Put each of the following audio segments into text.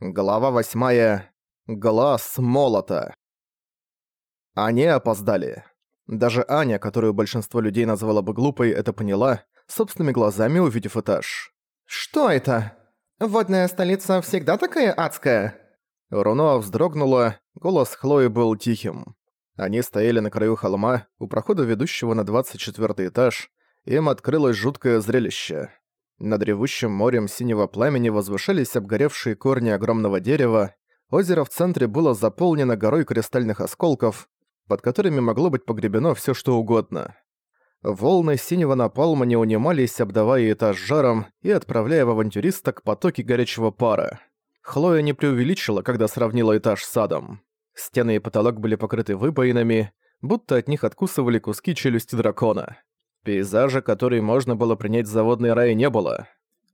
Глава восьмая. Глаз молота. Они опоздали. Даже Аня, которую большинство людей назвало бы глупой, это поняла, собственными глазами увидев этаж. «Что это? Водная столица всегда такая адская?» Руно вздрогнула, голос Хлои был тихим. Они стояли на краю холма, у прохода ведущего на 24 этаж, им открылось жуткое зрелище. Над ревущим морем синего пламени возвышались обгоревшие корни огромного дерева, озеро в центре было заполнено горой кристальных осколков, под которыми могло быть погребено все что угодно. Волны синего напалма не унимались, обдавая этаж жаром и отправляя в авантюристок потоки горячего пара. Хлоя не преувеличила, когда сравнила этаж с садом. Стены и потолок были покрыты выбоинами, будто от них откусывали куски челюсти дракона. Пейзажа, который можно было принять за водный рай, не было.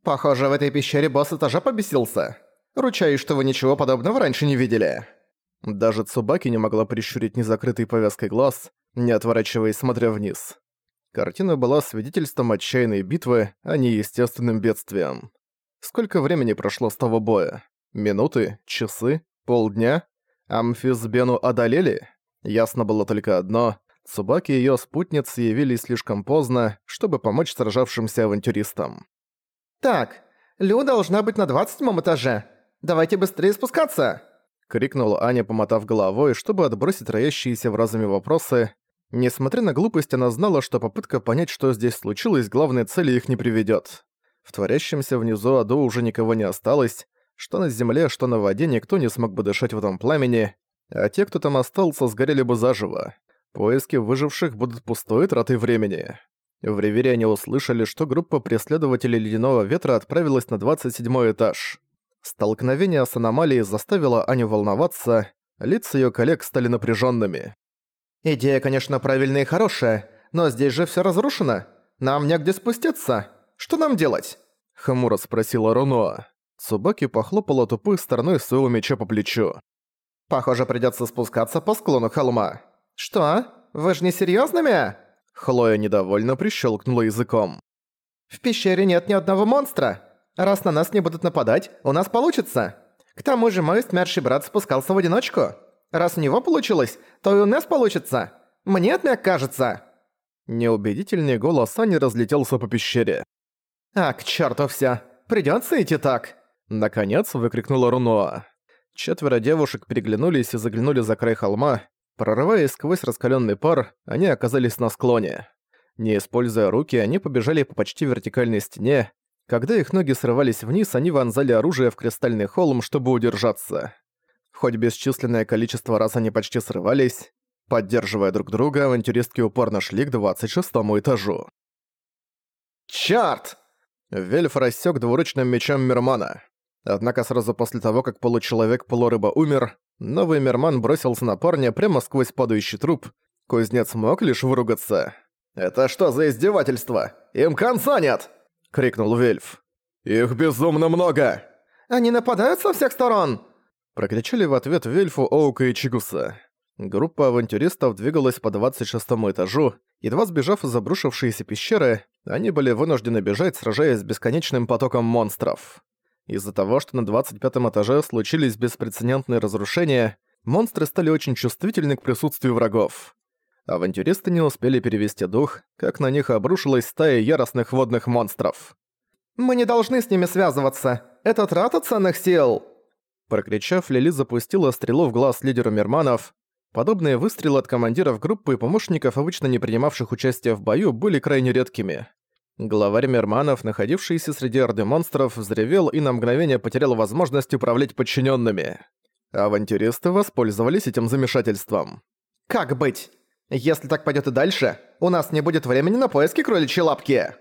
«Похоже, в этой пещере босс этажа побесился. Ручаюсь, что вы ничего подобного раньше не видели». Даже Цубаки не могла прищурить незакрытый повязкой глаз, не отворачиваясь, смотря вниз. Картина была свидетельством отчаянной битвы, а не естественным бедствием. Сколько времени прошло с того боя? Минуты? Часы? Полдня? Амфисбену одолели? Ясно было только одно Цубаки и её спутницы явились слишком поздно, чтобы помочь сражавшимся авантюристам. «Так, Лю должна быть на двадцатом этаже. Давайте быстрее спускаться!» — крикнула Аня, помотав головой, чтобы отбросить роящиеся в разуме вопросы. Несмотря на глупость, она знала, что попытка понять, что здесь случилось, главной цели их не приведёт. В творящемся внизу аду уже никого не осталось, что на земле, что на воде никто не смог бы дышать в этом пламени, а те, кто там остался, сгорели бы заживо. Поиски выживших будут пустой тратой времени. В Ривере они услышали, что группа преследователей Ледяного Ветра отправилась на 27 этаж. Столкновение с аномалией заставило Аню волноваться, лица её коллег стали напряжёнными. «Идея, конечно, правильная и хорошая, но здесь же всё разрушено. Нам негде спуститься. Что нам делать?» Хмуро спросила Руноа. Цубаки похлопала тупой стороной своего меча по плечу. «Похоже, придётся спускаться по склону холма. «Что? Вы же не серьёзными?» Хлоя недовольно прищёлкнула языком. «В пещере нет ни одного монстра. Раз на нас не будут нападать, у нас получится. К тому же мой смерший брат спускался в одиночку. Раз у него получилось, то и у нас получится. Мне это кажется». Неубедительный голос Ани разлетелся по пещере. «А, к черту всё. Придётся идти так!» Наконец выкрикнула Руноа. Четверо девушек переглянулись и заглянули за край холма, Прорываясь сквозь раскаленный пар, они оказались на склоне. Не используя руки, они побежали по почти вертикальной стене. Когда их ноги срывались вниз, они вонзали оружие в кристальный холм, чтобы удержаться. Хоть бесчисленное количество раз они почти срывались, поддерживая друг друга, авантюристки упорно шли к 26 этажу. «Чёрт!» Вельф рассек двуручным мечом Мирмана. Однако сразу после того, как получеловек-полурыба умер, Новый Мерман бросился на парня прямо сквозь падающий труп. Кузнец мог лишь выругаться. «Это что за издевательство? Им конца нет!» — крикнул Вельф. «Их безумно много!» «Они нападают со всех сторон!» Прокричали в ответ Вельфу, Оука и Чигуса. Группа авантюристов двигалась по 26 этажу, едва сбежав из обрушившейся пещеры, они были вынуждены бежать, сражаясь с бесконечным потоком монстров. Из-за того, что на 25 этаже случились беспрецедентные разрушения, монстры стали очень чувствительны к присутствию врагов. Авантюристы не успели перевести дух, как на них обрушилась стая яростных водных монстров. «Мы не должны с ними связываться! Это трата ценных сил!» Прокричав, Лили запустила стрелу в глаз лидеру Мирманов. Подобные выстрелы от командиров группы и помощников, обычно не принимавших участие в бою, были крайне редкими. Главарь Мерманов, находившийся среди орды монстров, взревел и на мгновение потерял возможность управлять подчиненными. Авантюристы воспользовались этим замешательством. «Как быть? Если так пойдет и дальше, у нас не будет времени на поиски кроличьей лапки!»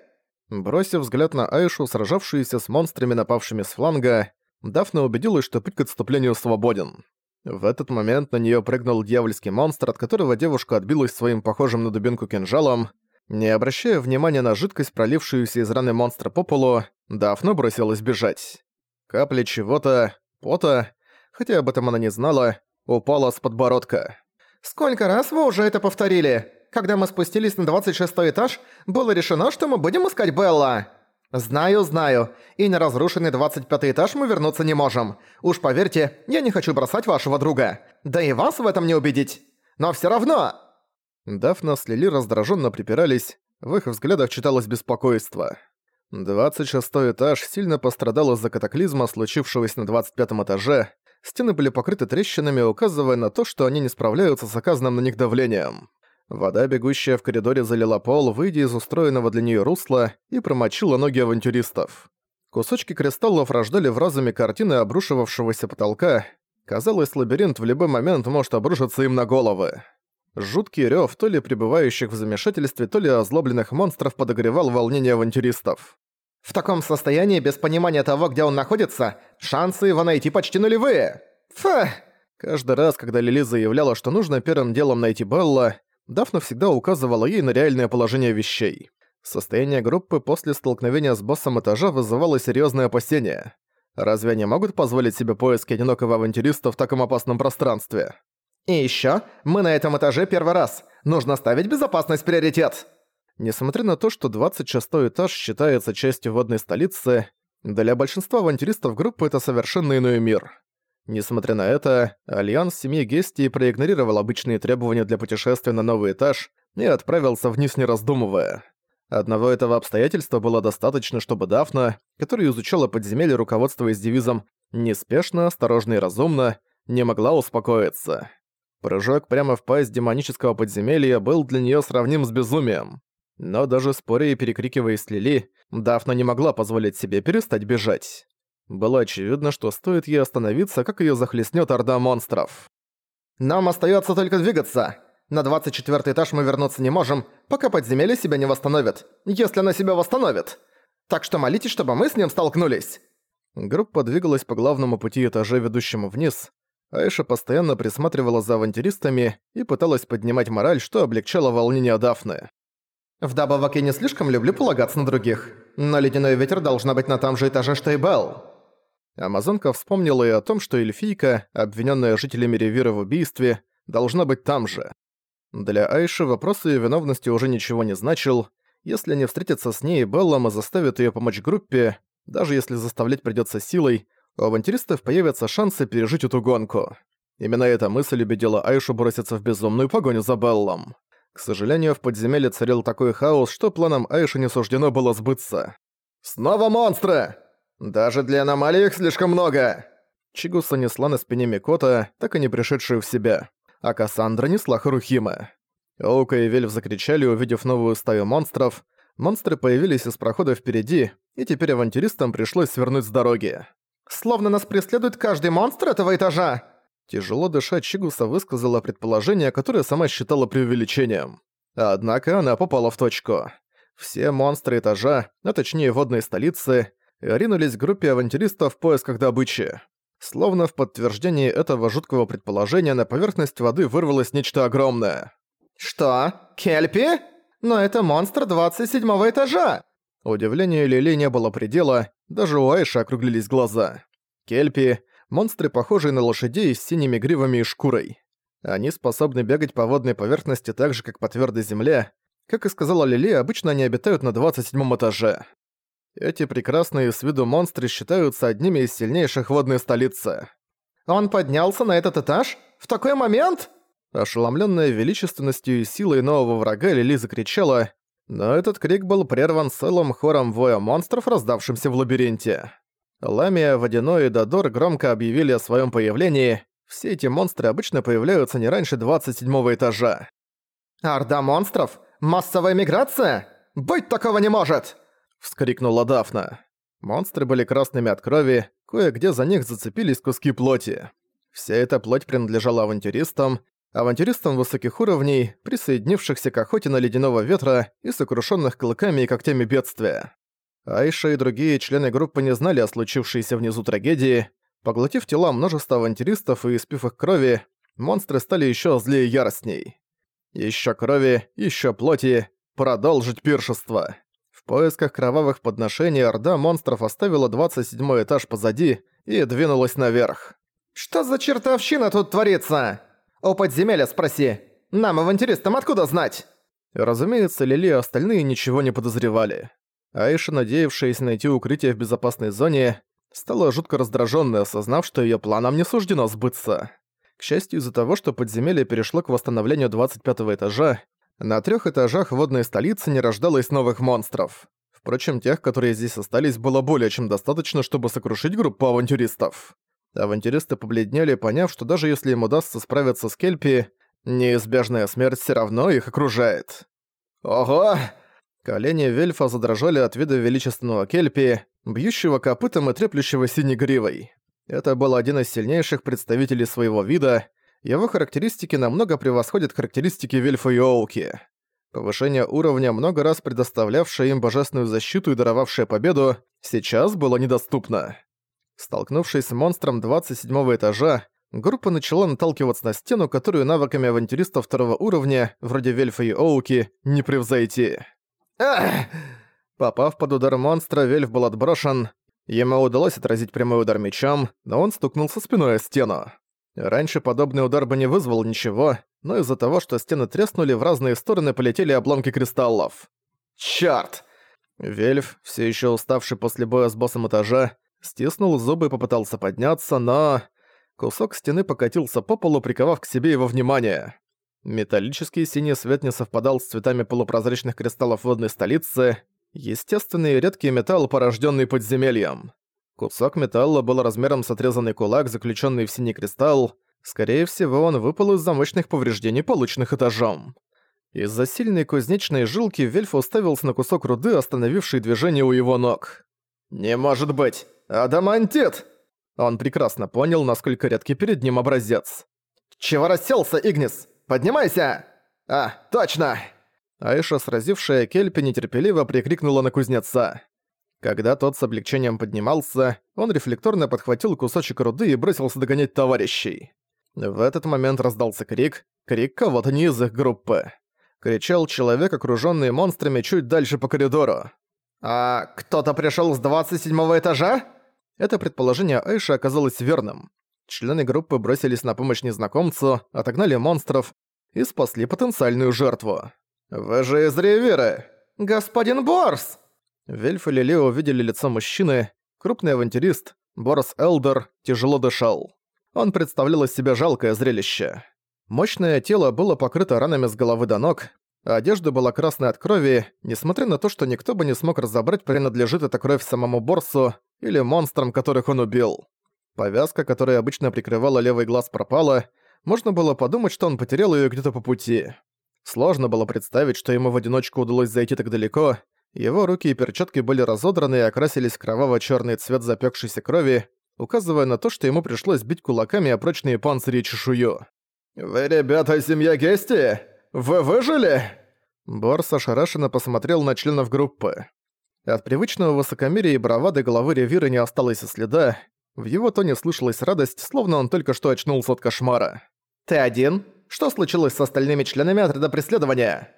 Бросив взгляд на Айшу, сражавшуюся с монстрами, напавшими с фланга, Дафна убедилась, что путь к отступлению свободен. В этот момент на нее прыгнул дьявольский монстр, от которого девушка отбилась своим похожим на дубинку кинжалом, не обращая внимания на жидкость, пролившуюся из раны монстра по полу, Дафна бросилась бежать. Капля чего-то, пота, хотя об этом она не знала, упала с подбородка. «Сколько раз вы уже это повторили? Когда мы спустились на 26 этаж, было решено, что мы будем искать Белла!» «Знаю, знаю. И на разрушенный 25 этаж мы вернуться не можем. Уж поверьте, я не хочу бросать вашего друга. Да и вас в этом не убедить. Но всё равно...» Дафна с Лили раздражённо припирались, в их взглядах читалось беспокойство. 26 этаж сильно пострадал из-за катаклизма, случившегося на 25 этаже. Стены были покрыты трещинами, указывая на то, что они не справляются с оказанным на них давлением. Вода, бегущая в коридоре, залила пол, выйдя из устроенного для нее русла, и промочила ноги авантюристов. Кусочки кристаллов рождали в разуме картины обрушивавшегося потолка. Казалось, лабиринт в любой момент может обрушиться им на головы. Жуткий рёв то ли пребывающих в замешательстве, то ли озлобленных монстров подогревал волнение авантюристов. В таком состоянии, без понимания того, где он находится, шансы его найти почти нулевые. Фу! Каждый раз, когда Лили заявляла, что нужно первым делом найти Белла, Дафна всегда указывала ей на реальное положение вещей. Состояние группы после столкновения с боссом этажа вызывало серьезные опасения. Разве они могут позволить себе поиски одинокого авантюриста в таком опасном пространстве? И еще, мы на этом этаже первый раз. Нужно ставить безопасность приоритет. Несмотря на то, что 26 этаж считается частью водной столицы, для большинства авантюристов группы это совершенно иной мир. Несмотря на это, Альянс семьи Гестии проигнорировал обычные требования для путешествия на новый этаж и отправился вниз не раздумывая. Одного этого обстоятельства было достаточно, чтобы Дафна, которая изучала подземелье, руководствуясь девизом «неспешно, осторожно и разумно», не могла успокоиться. Прыжок прямо в пасть демонического подземелья был для неё сравним с безумием. Но даже споря и перекрикиваясь Лили, Дафна не могла позволить себе перестать бежать. Было очевидно, что стоит ей остановиться, как её захлестнёт орда монстров. «Нам остаётся только двигаться. На 24 этаж мы вернуться не можем, пока подземелье себя не восстановит, если оно себя восстановит. Так что молитесь, чтобы мы с ним столкнулись». Группа двигалась по главному пути этажа, ведущему вниз. Айша постоянно присматривала за авантюристами и пыталась поднимать мораль, что облегчало волнение Дафны. Вдобавок я не слишком люблю полагаться на других, но ледяной ветер должна быть на том же этаже, что и Белл. Амазонка вспомнила и о том, что эльфийка, обвиненная жителями Ревира в убийстве, должна быть там же. Для Айши вопрос ее виновности уже ничего не значил. Если не встретиться с ней, Беллам и заставит ее помочь группе, даже если заставлять придется силой, у авантюристов появятся шансы пережить эту гонку. Именно эта мысль убедила Айшу броситься в безумную погоню за Беллом. К сожалению, в подземелье царил такой хаос, что планам Айши не суждено было сбыться. «Снова монстры! Даже для аномалий их слишком много!» Чигуса несла на спине Микота, так и не пришедшую в себя, а Кассандра несла Харухима. Оука и Вельф закричали, увидев новую стаю монстров. Монстры появились из прохода впереди, и теперь авантюристам пришлось свернуть с дороги. «Словно нас преследует каждый монстр этого этажа!» Тяжело дыша, Чигуса высказала предположение, которое сама считала преувеличением. Однако она попала в точку. Все монстры этажа, а точнее водной столицы, ринулись к группе авантюристов в поисках добычи. Словно в подтверждении этого жуткого предположения на поверхность воды вырвалось нечто огромное. «Что? Кельпи? Но это монстр 27 этажа!» Удивлению Лили не было предела, даже у Айши округлились глаза. Кельпи монстры, похожие на лошадей с синими гривами и шкурой. Они способны бегать по водной поверхности так же, как по твердой земле. Как и сказала Лили, обычно они обитают на 27 этаже. Эти прекрасные с виду монстры считаются одними из сильнейших водной столицы. «Он поднялся на этот этаж? В такой момент?» Ошеломленная величественностью и силой нового врага Лили закричала, но этот крик был прерван целым хором воя монстров, раздавшимся в лабиринте. Ламия, Водяной и Дадор громко объявили о своем появлении. Все эти монстры обычно появляются не раньше 27 этажа. «Орда монстров? Массовая миграция? Быть такого не может!» Вскрикнула Дафна. Монстры были красными от крови, кое-где за них зацепились куски плоти. Вся эта плоть принадлежала авантюристам, авантюристам высоких уровней, присоединившихся к охоте на ледяного ветра и сокрушенных клыками и когтями бедствия. Айша и другие члены группы не знали о случившейся внизу трагедии. Поглотив тела множества авантюристов и испив их крови, монстры стали еще злее и яростней. Еще крови, еще плоти, продолжить пиршество. В поисках кровавых подношений Орда монстров оставила 27 этаж позади и двинулась наверх. «Что за чертовщина тут творится? У подземелья спроси. Нам, авантюристам, откуда знать?» Разумеется, Лили и остальные ничего не подозревали. Аиша, надеявшаяся найти укрытие в безопасной зоне, стала жутко раздражённой, осознав, что её планам не суждено сбыться. К счастью, из-за того, что подземелье перешло к восстановлению 25 этажа, на трёх этажах водной столицы не рождалось новых монстров. Впрочем, тех, которые здесь остались, было более чем достаточно, чтобы сокрушить группу авантюристов. Авантюристы побледнели, поняв, что даже если им удастся справиться с Кельпи, неизбежная смерть всё равно их окружает. «Ого!» Колени Вельфа задрожали от вида величественного Кельпи, бьющего копытом и треплющего синей гривой. Это был один из сильнейших представителей своего вида, его характеристики намного превосходят характеристики Вельфа и Оуки. Повышение уровня, много раз предоставлявшее им божественную защиту и даровавшее победу, сейчас было недоступно. Столкнувшись с монстром 27 этажа, группа начала наталкиваться на стену, которую навыками авантюристов второго уровня, вроде Вельфа и Оуки, не превзойти. Ах! Попав под удар монстра, Вельф был отброшен. Ему удалось отразить прямой удар мечом, но он стукнулся спиной о стену. Раньше подобный удар бы не вызвал ничего, но из-за того, что стены треснули, в разные стороны полетели обломки кристаллов. Чёрт! Вельф, все еще уставший после боя с боссом этажа, стиснул зубы и попытался подняться, но... Кусок стены покатился по полу, приковав к себе его внимание. Металлический синий свет не совпадал с цветами полупрозрачных кристаллов водной столицы, естественный редкий металл, порожденный подземельем. Кусок металла был размером с отрезанный кулак, заключенный в синий кристалл. Скорее всего, он выпал из-за мощных повреждений, полученных этажом. Из-за сильной кузнечной жилки Вельф уставился на кусок руды, остановивший движение у его ног. «Не может быть! Адамантит!» Он прекрасно понял, насколько редкий перед ним образец. «Чего расселся, Игнис? Поднимайся!» «А, точно!» Айша, сразившая Кельпи, нетерпеливо прикрикнула на кузнеца. Когда тот с облегчением поднимался, он рефлекторно подхватил кусочек руды и бросился догонять товарищей. В этот момент раздался крик, крик кого-то не из их группы. Кричал человек, окружённый монстрами чуть дальше по коридору. «А кто-то пришёл с 27 этажа?» Это предположение Айши оказалось верным. Члены группы бросились на помощь незнакомцу, отогнали монстров и спасли потенциальную жертву. «Вы же из Риверы! Господин Борс!» Вельф и Лилео увидели лицо мужчины, крупный авантюрист, Борс Элдер, тяжело дышал. Он представлял из себя жалкое зрелище. Мощное тело было покрыто ранами с головы до ног, а одежда была красной от крови, несмотря на то, что никто бы не смог разобрать, принадлежит эта кровь самому Борсу или монстрам, которых он убил. Повязка, которая обычно прикрывала левый глаз, пропала, можно было подумать, что он потерял её где-то по пути. Сложно было представить, что ему в одиночку удалось зайти так далеко. Его руки и перчатки были разодраны и окрасились кроваво-чёрный цвет запекшейся крови, указывая на то, что ему пришлось бить кулаками о прочные панцири и чешую. «Вы, ребята, семья Гести? Вы выжили?» Борс ошарашенно посмотрел на членов группы. От привычного высокомерия и бравады головы Ревира не осталось и следа, в его тоне слышалась радость, словно он только что очнулся от кошмара. «Ты один? Что случилось с остальными членами отряда преследования?»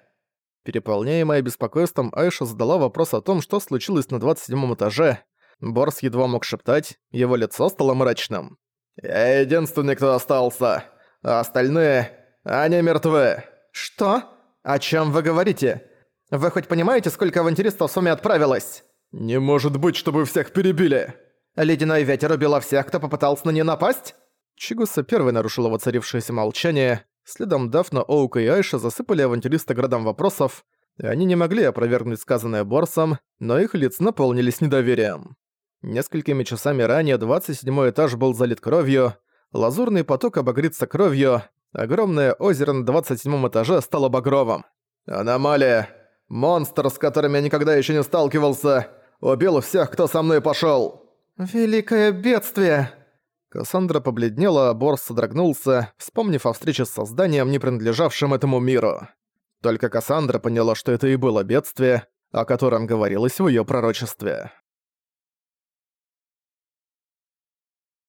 Переполняемая беспокойством, Айша задала вопрос о том, что случилось на 27 этаже. Борс едва мог шептать, его лицо стало мрачным. «Я единственный, кто остался. А остальные... они мертвы». «Что? О чем вы говорите? Вы хоть понимаете, сколько авантюристов с вами отправилось?» «Не может быть, чтобы всех перебили!» Ледяной ветер убила всех, кто попытался на нее напасть?» Чигуса первой нарушила воцарившееся молчание. Следом Дафна, Оука и Айша засыпали авантюриста градом вопросов, и они не могли опровергнуть сказанное Борсом, но их лица наполнились недоверием. Несколькими часами ранее 27 этаж был залит кровью, лазурный поток обогрится кровью, огромное озеро на 27 этаже стало багровым. «Аномалия! Монстр, с которым я никогда еще не сталкивался! Убил всех, кто со мной пошел. «Великое бедствие!» Кассандра побледнела, а Борс содрогнулся, вспомнив о встрече с созданием, не принадлежавшим этому миру. Только Кассандра поняла, что это и было бедствие, о котором говорилось в её пророчестве.